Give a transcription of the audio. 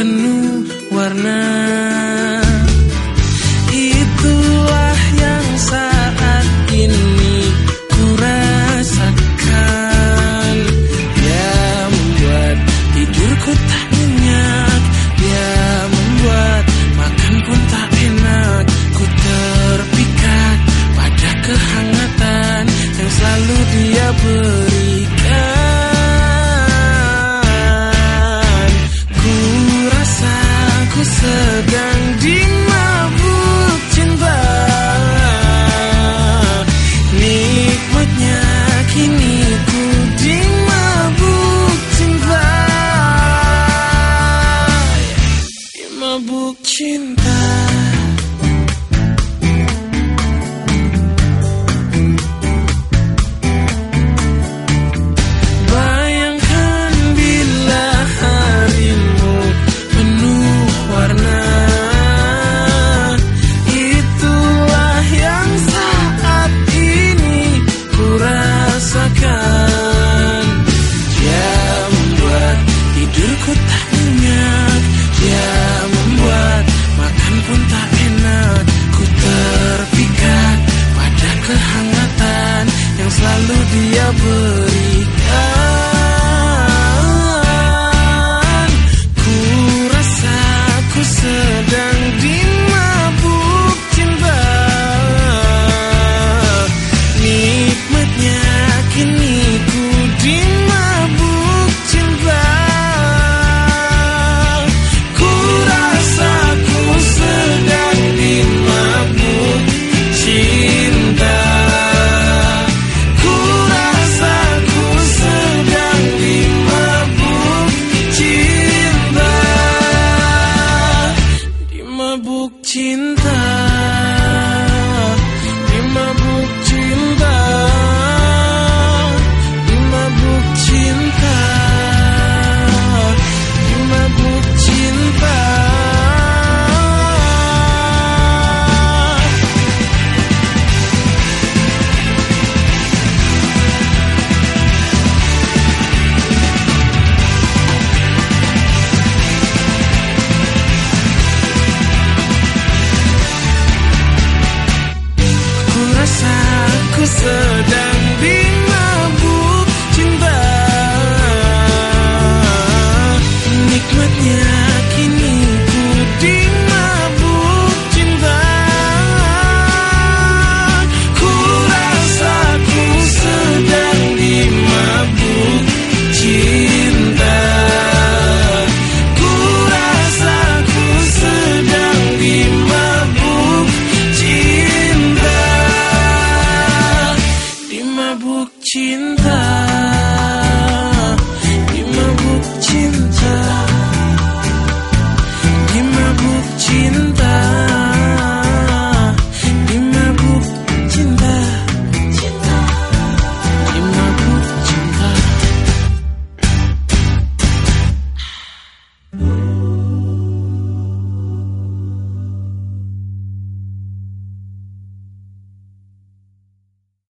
penuh warna. Sabuk cinta. 心 answer mabuk cinta Di mabuk cinta.